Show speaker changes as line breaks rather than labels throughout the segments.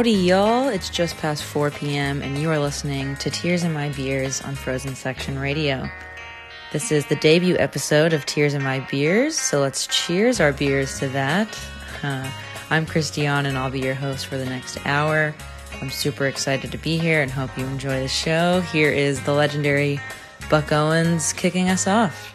Howdy, y'all. It's just past 4 p.m., and you are listening to Tears in My Beers on Frozen Section Radio. This is the debut episode of Tears in My Beers, so let's cheers our beers to that. Uh, I'm Christiane, and I'll be your host for the next hour. I'm super excited to be here and hope you enjoy the show. Here is the legendary Buck Owens kicking us off.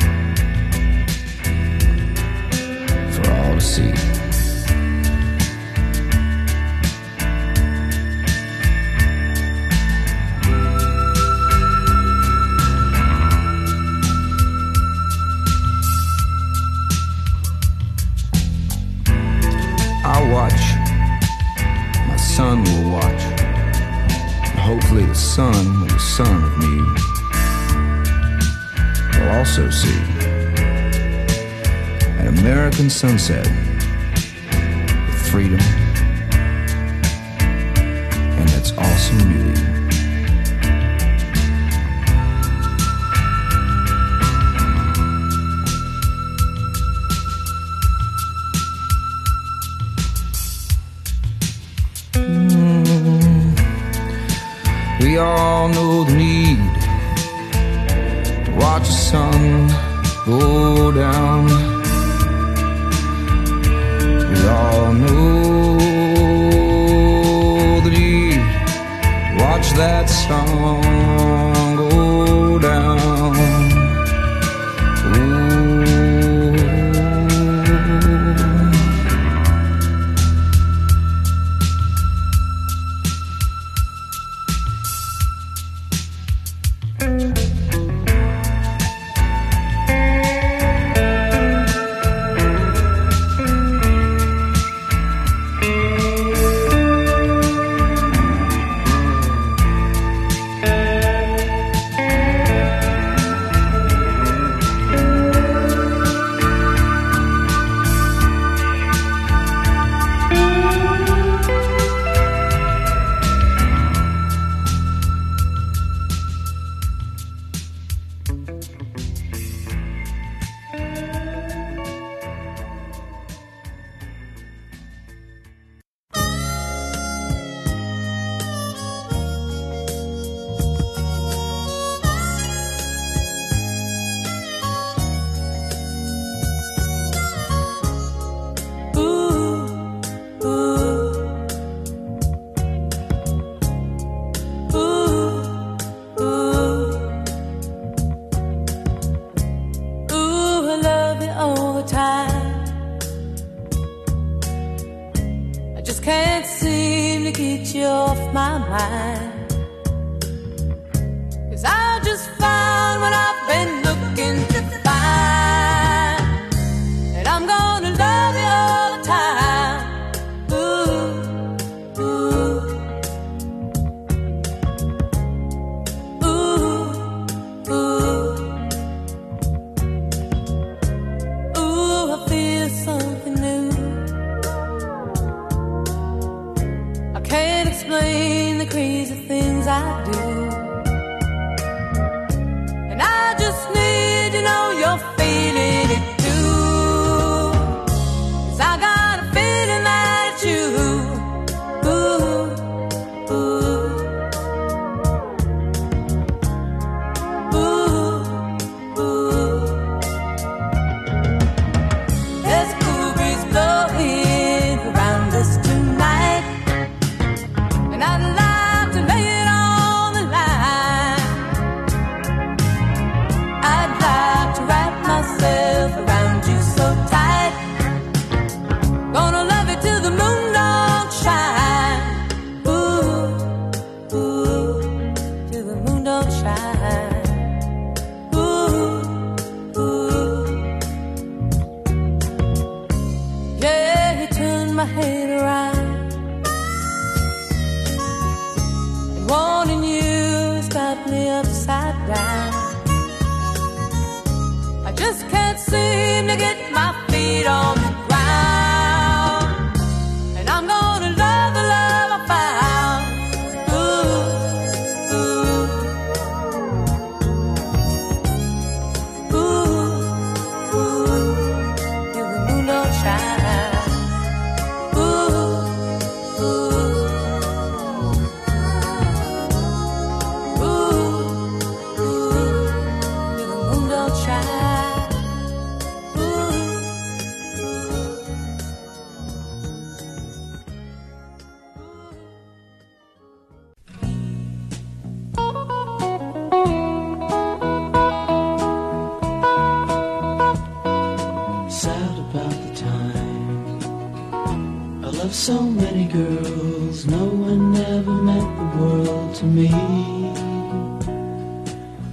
all to.
I watch, my son will watch, and hopefully the son will son of me. Will also see sunset.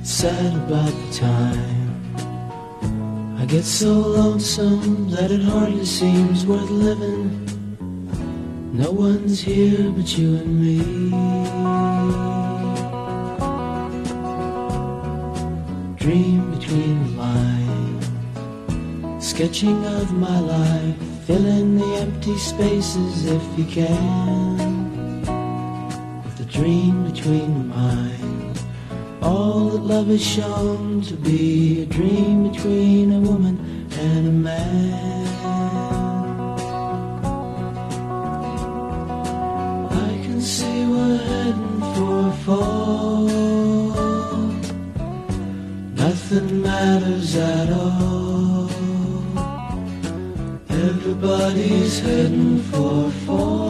Sad about the time. I get so lonesome that it hardly seems worth living. No one's here but you and me. Dream between the lines sketching of my life, fill in the empty spaces if you can. With a dream between the minds, all that love is shown to be a dream between a woman and a man. I can see we're heading for a fall. Nothing matters at all. Everybody's heading for a fall.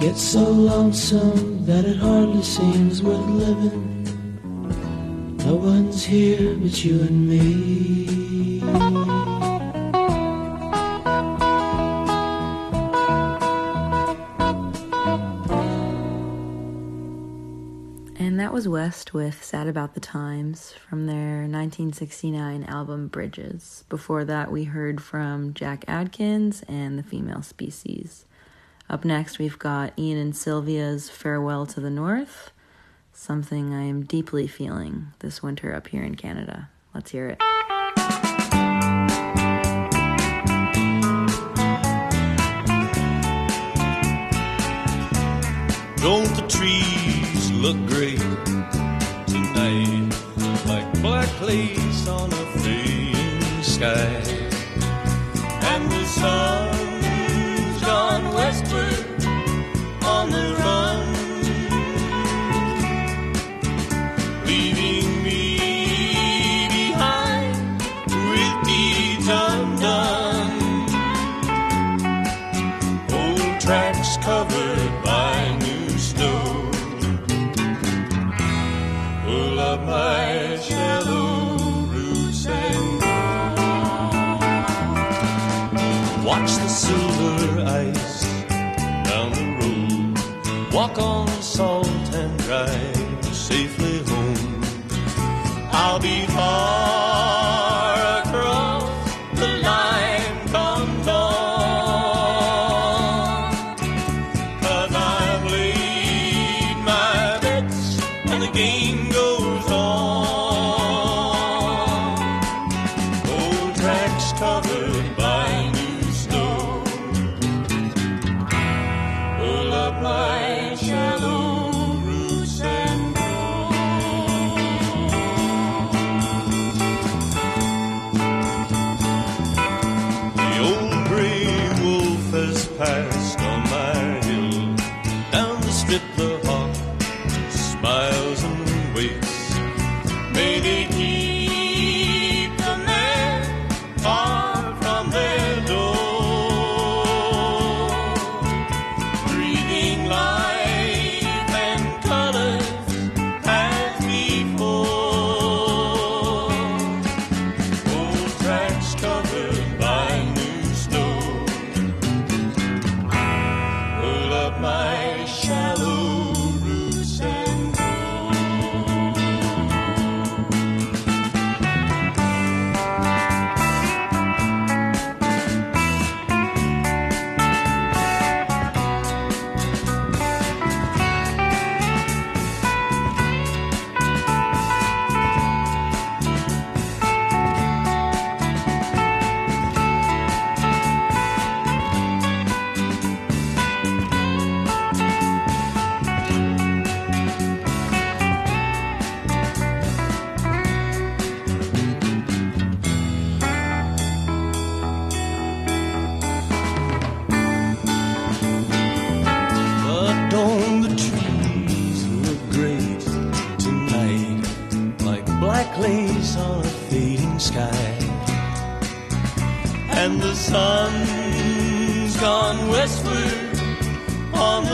Get so lonesome that it hardly seems worth living. No one's here but you and me.
And that was West with Sad About the Times from their 1969 album Bridges. Before that, we heard from Jack Adkins and the Female Species. Up next, we've got Ian and Sylvia's Farewell to the North, something I am deeply feeling this winter up here in Canada. Let's hear it.
Don't the trees look great tonight, like black lace on a fading sky, and the sun westward on the run. walk on salt and drive safely home. I'll be far. upon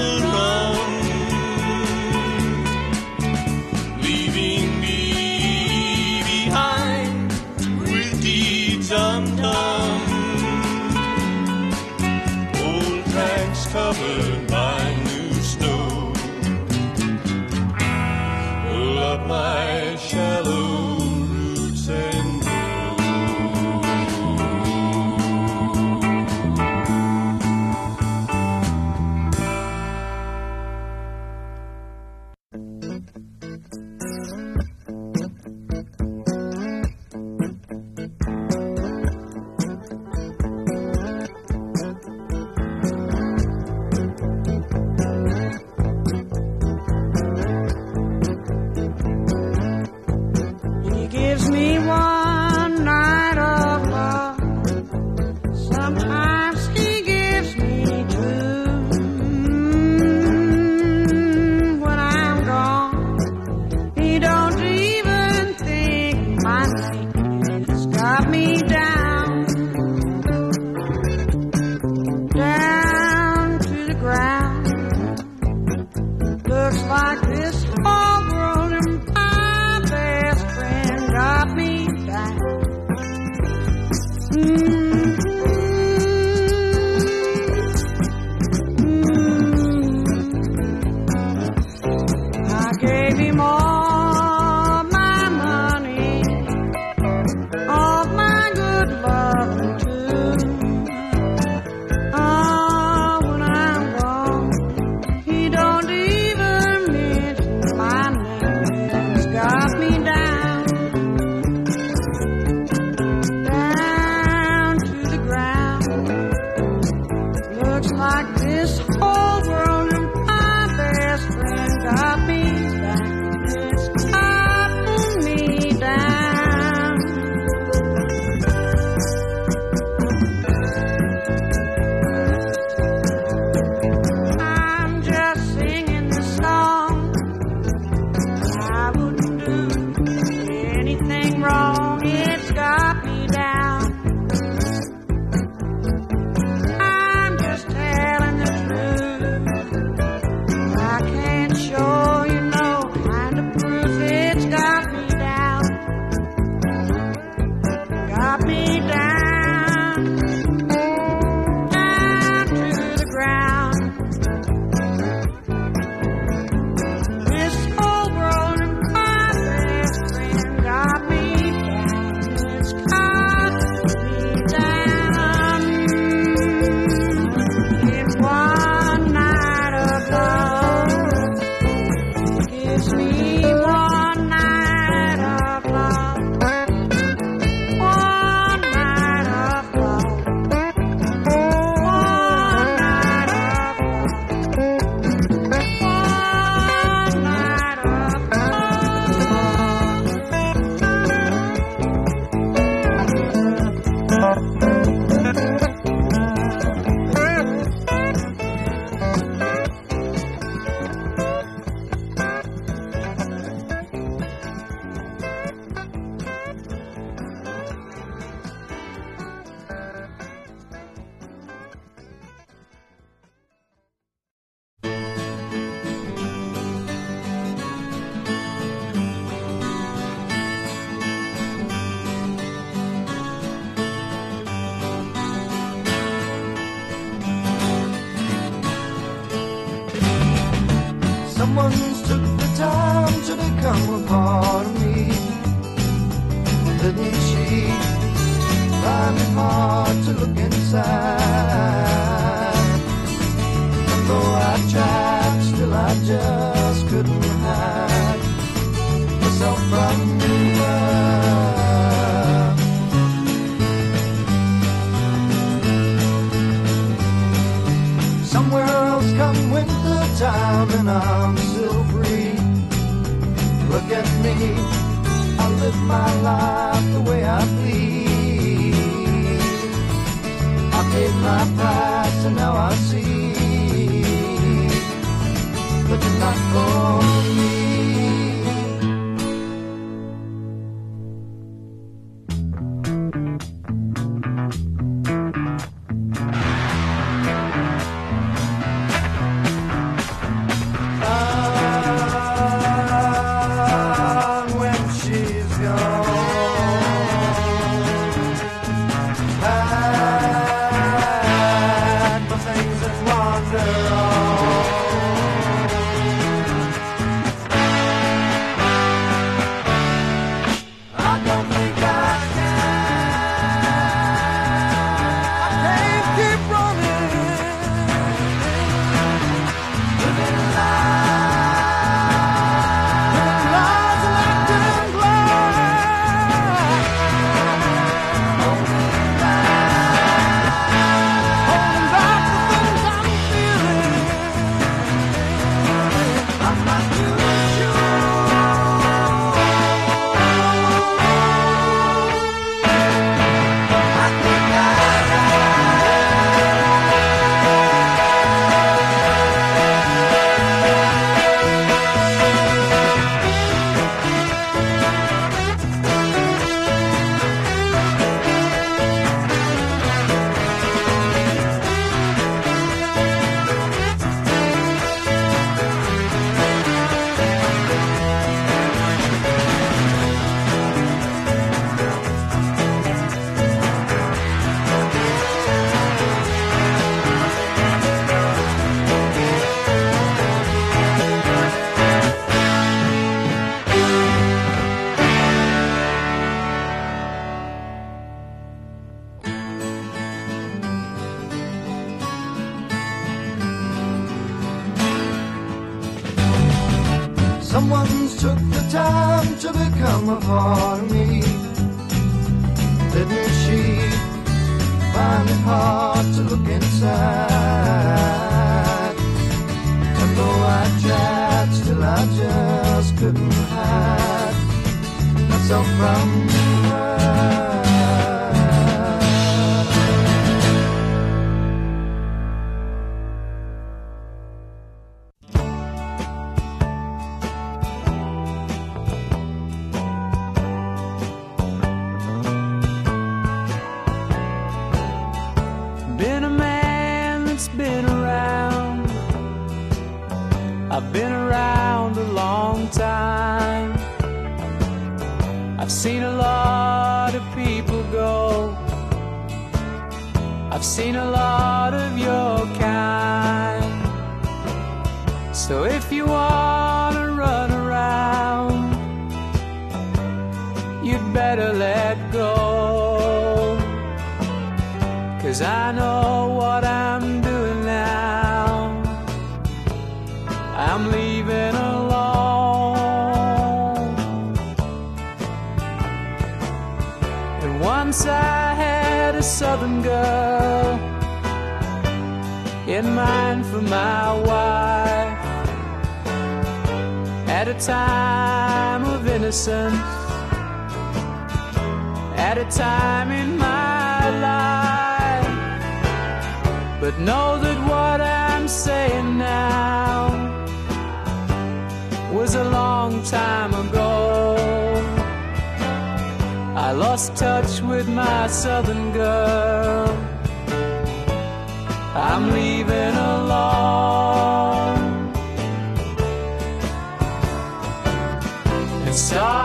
I've
seen a lot my wife. At a time of innocence, at a time in my life. But know that what I'm saying now was a long time ago. I lost touch with my southern girl. I'm leaving alone. And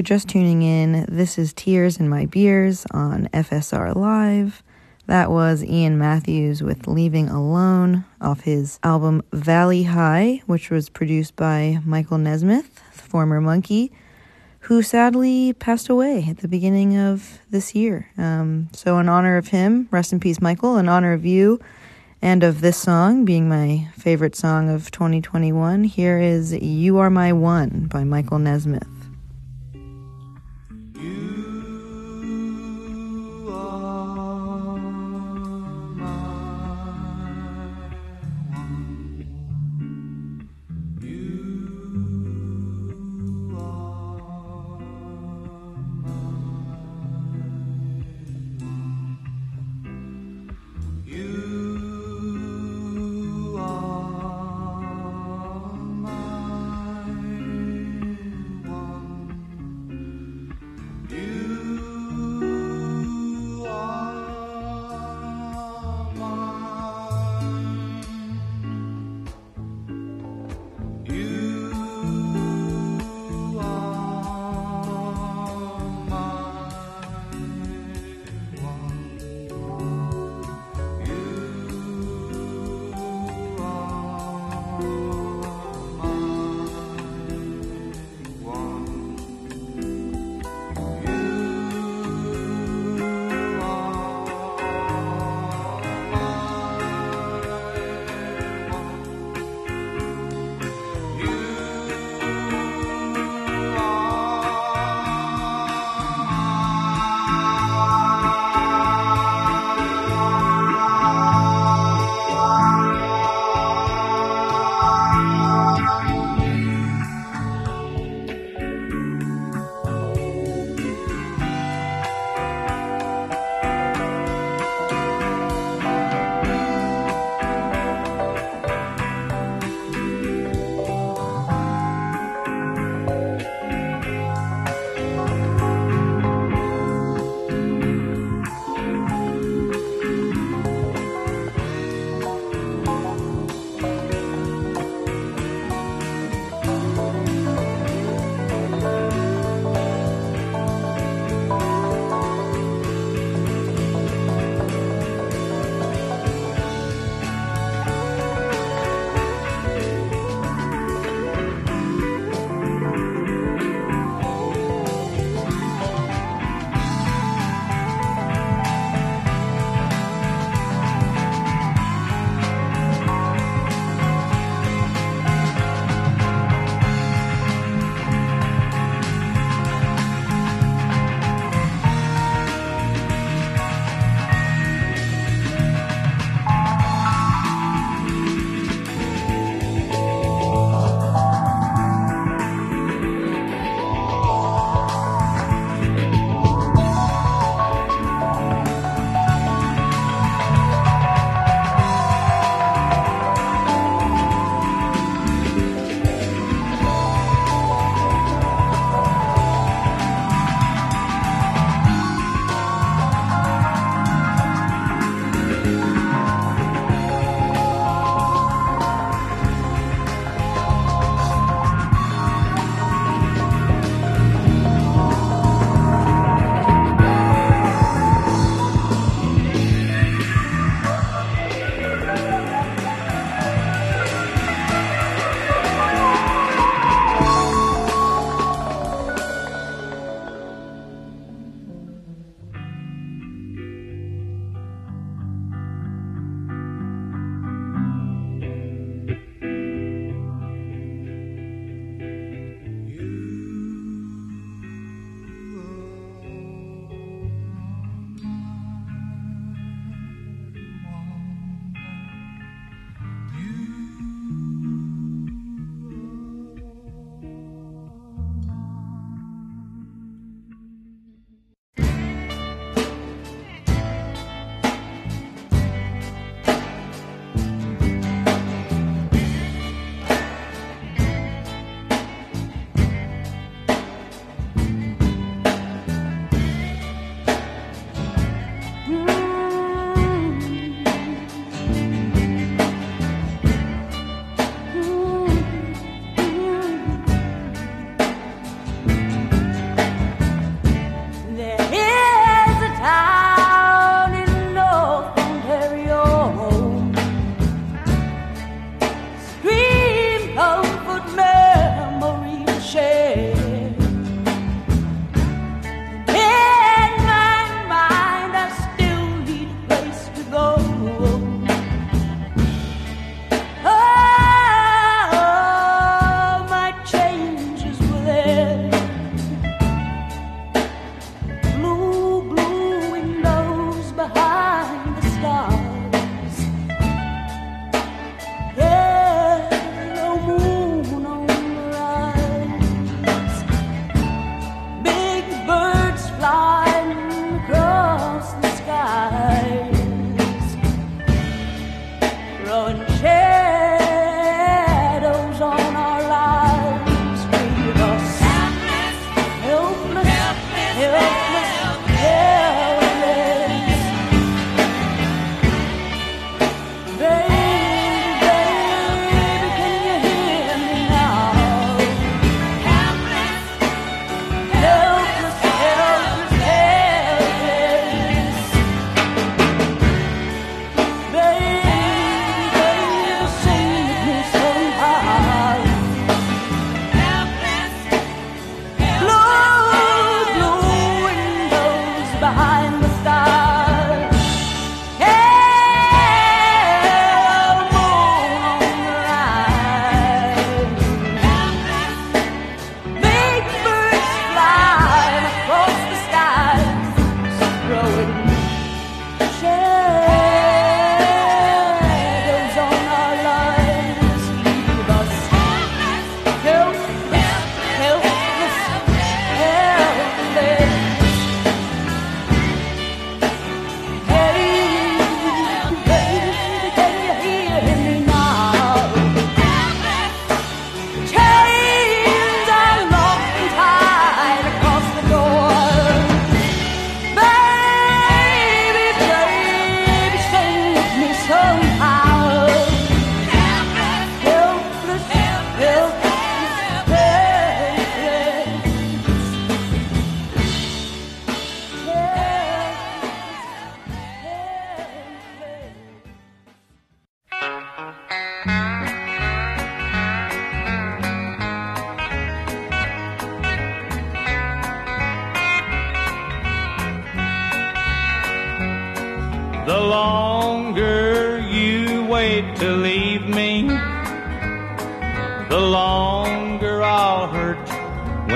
you're
just tuning in, this is Tears in My Beers on FSR Live. That was Ian Matthews with Leaving Alone off his album Valley Hi, which was produced by Michael Nesmith, the former Monkee, who sadly passed away at the beginning of this year. Um, so, in honor of him, rest in peace, Michael, in honor of you and of this song being my favorite song of 2021, here is You Are My One by Michael Nesmith.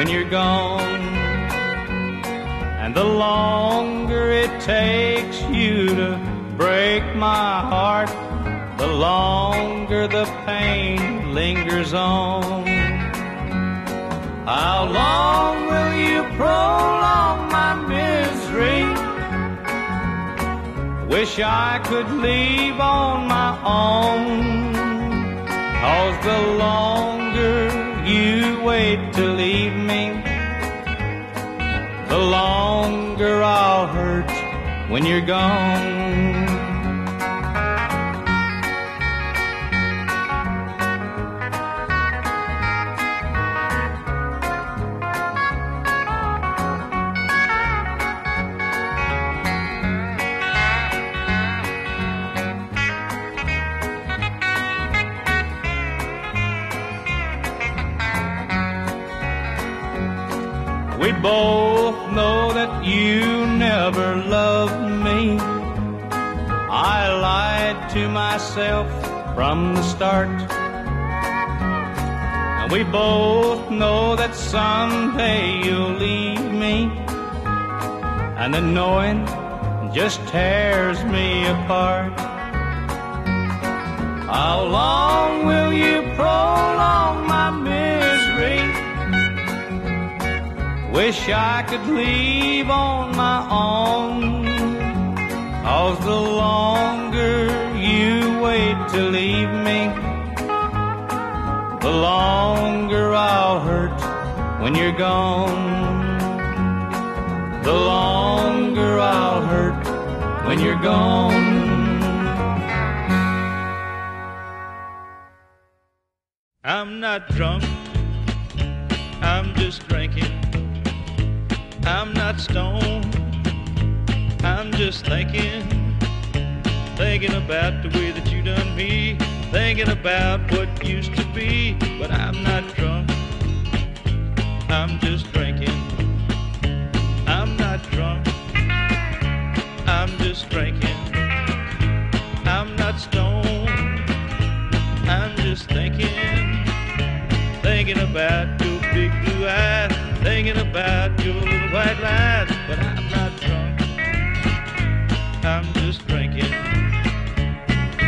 When you're gone. And the longer it takes you to break my heart, the longer the pain lingers on. How long will you prolong my misery? Wish I could leave on my own. Cause the longer you wait to leave me, the longer I'll hurt when you're gone. We both know that you never loved me. I lied to myself from the start. And we both know that someday you'll leave me. And the knowing just tears me apart. How long will you prolong Wish I could leave on my own. Cause the longer you wait to leave me, the longer I'll hurt when you're gone. The longer I'll hurt when you're gone. I'm not drunk, I'm just drinking. I'm not stoned. I'm just thinking, thinking about the way that you done me, thinking about what used to be. But I'm not drunk. I'm just drinking. I'm not drunk. I'm just drinking. I'm not stoned. I'm just thinking, thinking about your big blue eyes, thinking about your little white lies. But I'm not drunk. I'm just drinking.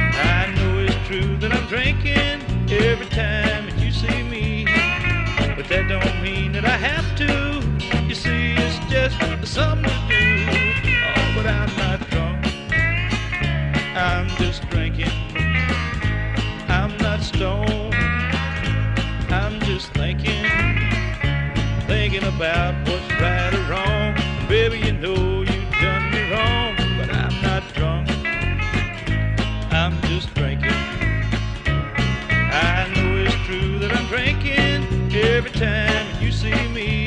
I know it's true that I'm drinking every time that you see me, but that don't mean that I have to. You see, it's just something to do. Oh, but I'm not drunk. I'm just drinking. I'm not stoned. About what's right or wrong. Baby, you know you've done me wrong, but I'm not drunk. I'm just drinking. I know it's true that I'm drinking every time you see me,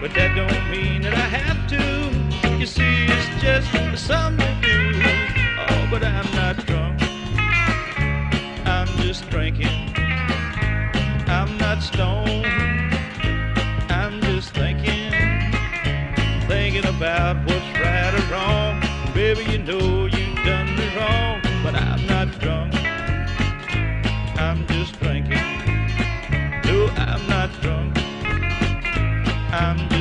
but that don't mean that I have to. You see, it's just something to do. Oh, but I'm not drunk. I'm just drinking. I'm not stoned. About what's right or wrong. Baby, you know you've done me wrong, but I'm not drunk. I'm just drinking. No, I'm not drunk. I'm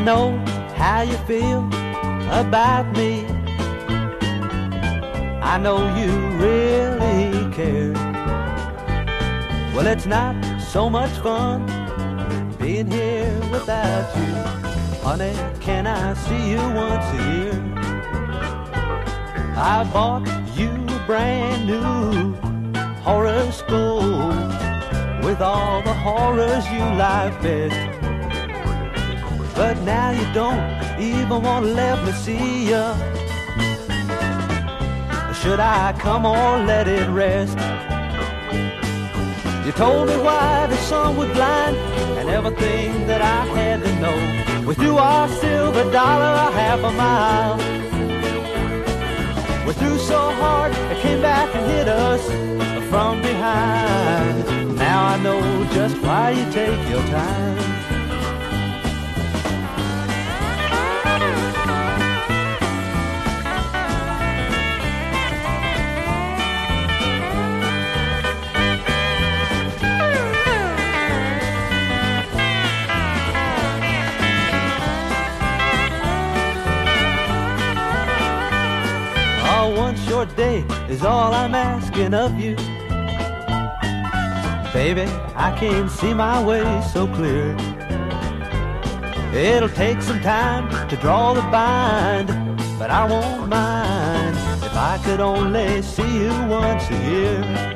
I know how you feel about me. I know you really care. Well, it's not so much fun being here without you. Honey, can I see you once a year? I bought you a brand new horoscope with all the horrors you like best. But now you don't even want to let me see ya. Should I come or let it rest? You told me why the sun would blind and everything that I had to know. We threw our silver dollar a half a mile. We threw so hard it came back and hit us from behind. Now I know just why you take your time. Is all I'm asking of you. Baby, I can't see my way so clear. It'll take some time to draw the bind, but I won't mind if I could only see you once a year.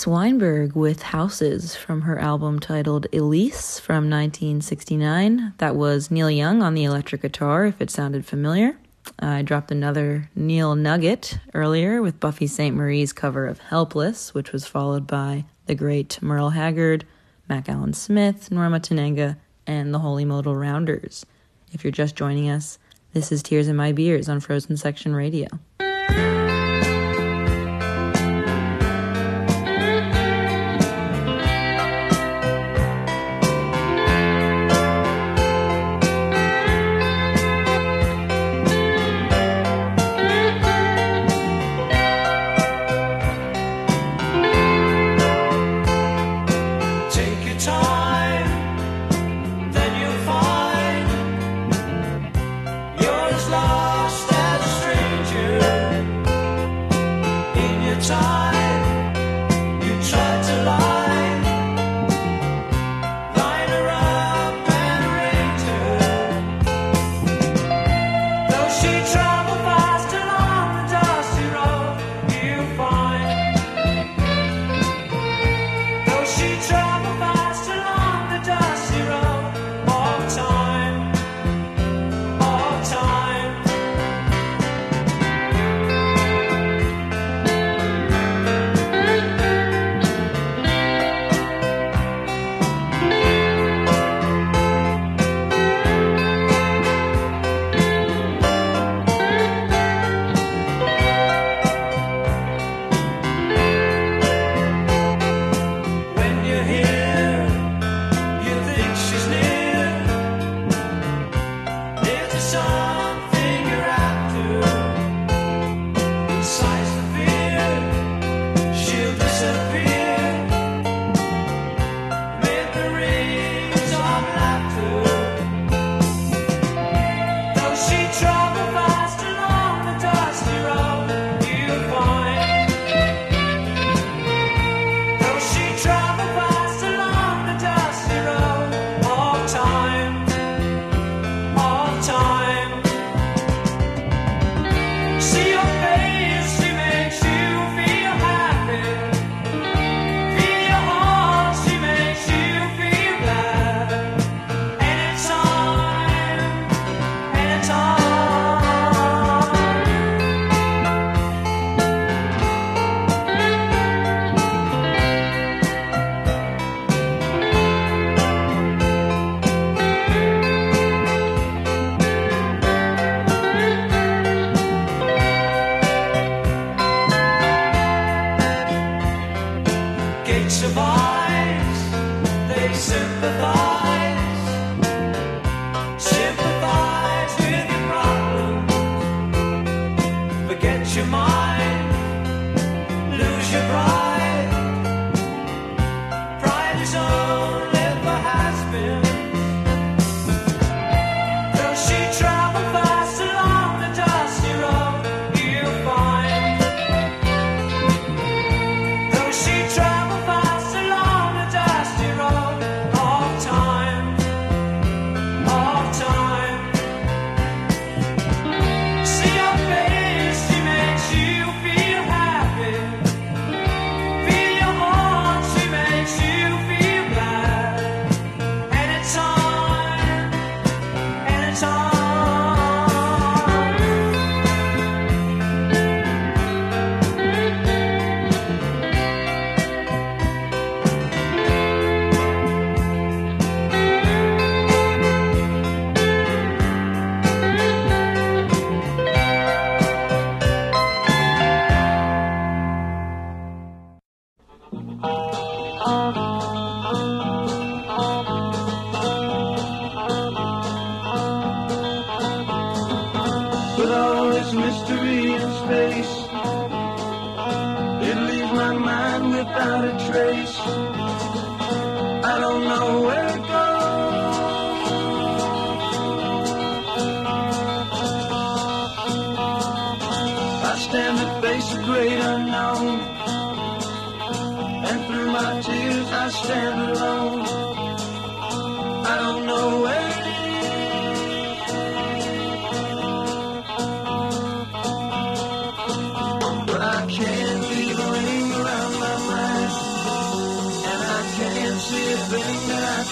Elyse Weinberg with Houses from her album titled Elyse from 1969. That was Neil Young on the electric guitar, if it sounded familiar. I dropped another Neil Nugget earlier with Buffy Sainte-Marie's cover of Helpless, which was followed by the great Merle Haggard, Mack Allen Smith, Norma Tanega, and the Holy Modal Rounders. If you're just joining us, this is Tears in My Beers on Frozen Section Radio.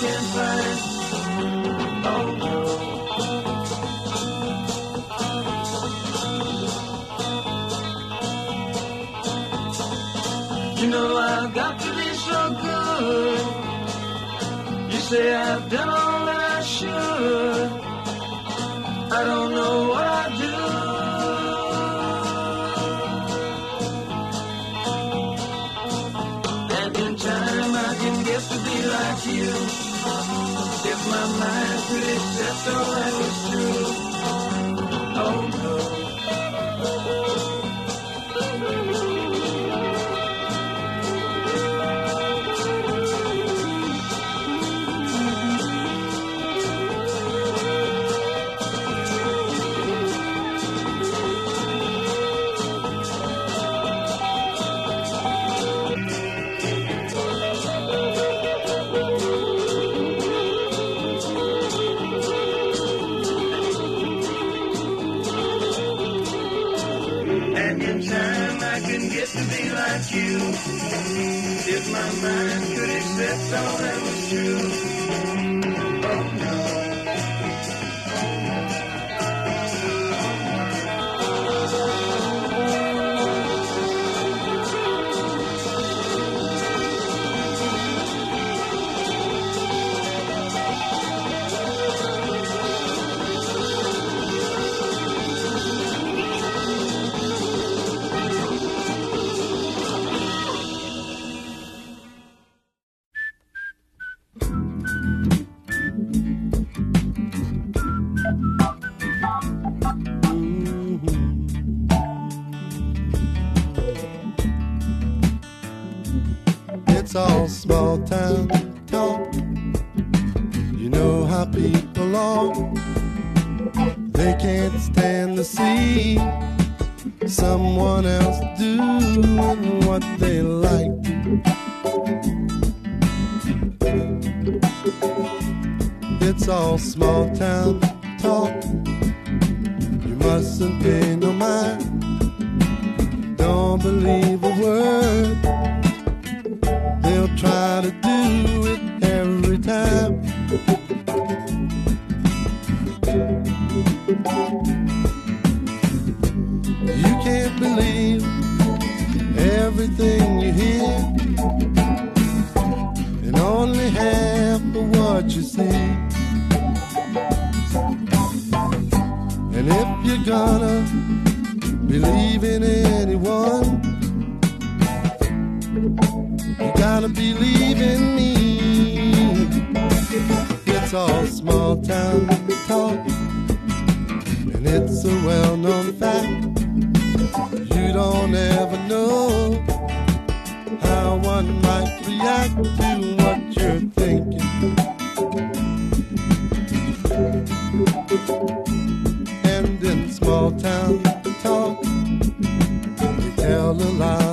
You
know
I've got to be so good. You say I've done all accept
It's all small town talk. You know how people are. They can't stand to see someone else doing what they like. It's all small town talk. You mustn't pay no mind. Don't believe a word. Try to do it every time. You can't believe everything you hear, and only half of what you see. And if you're gonna believe in anyone, gotta believe in me. It's all small town talk, and it's a well known fact. You don't ever know how one might react to what you're thinking. And in small town talk, they tell a lot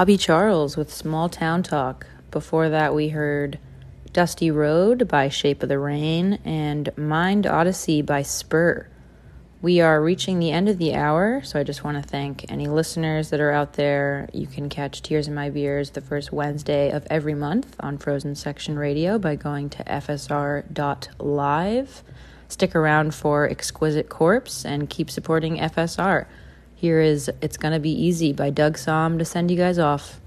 Bobby Charles with Small Town Talk. Before that, we heard Dusty Road by Shape of the Rain and Mind Odyssey by Spur. We are reaching the end of the hour, so I just want to thank any listeners that are out there. You can catch Tears in My Beers the first Wednesday of every month on Frozen Section Radio by going to fsr.live. Stick around for Exquisite Corpse and keep supporting FSR. Here is It's Gonna Be Easy by Doug Sahm to send you guys off.